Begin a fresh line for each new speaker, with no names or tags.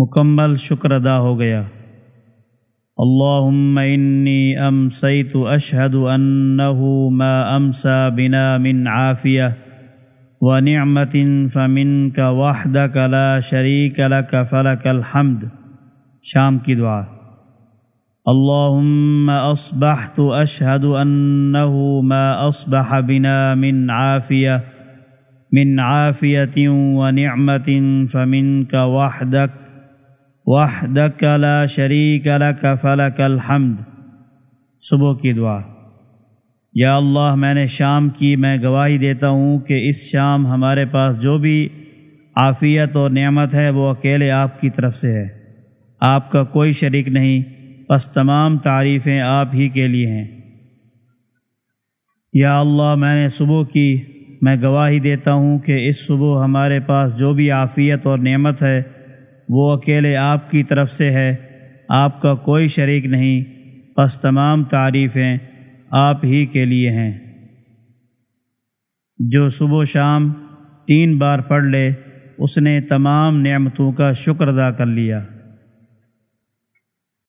مکمل شکر ادا ہو گیا۔ اللهم إني أمسيت أشهد أنه ما أمسى بنا من عافية ونعمة فمنك وحدك لا شريك لك فلك الحمد۔ شام کی دعا۔ اللهم أصبحت أشهد أنه ما أصبح بنا من عافية من عافية ونعمة فمنك وحدك وحدك لا شریک لك فلك الحمد۔ صبح کی دعا۔ یا اللہ، میں نے شام کی میں گواہی دیتا ہوں کہ اس شام ہمارے پاس جو بھی عافیت اور نعمت ہے، وہ اکیلے آپ کی طرف سے ہے۔ آپ کا کوئی شریک نہیں، بس تمام تعریفیں آپ ہی کے لیے ہیں۔ یا اللہ، میں نے صبح کی میں گواہی دیتا ہوں کہ اس صبح ہمارے پاس جو بھی عافیت اور نعمت ہے وہ اکیلے آپ کی طرف سے ہے، آپ کا کوئی شریک نہیں۔ بس تمام تعریفیں آپ ہی کے لیے ہیں۔ جو صبح و شام تین بار پڑھ لے، اس نے تمام نعمتوں کا شکر ادا کر لیا۔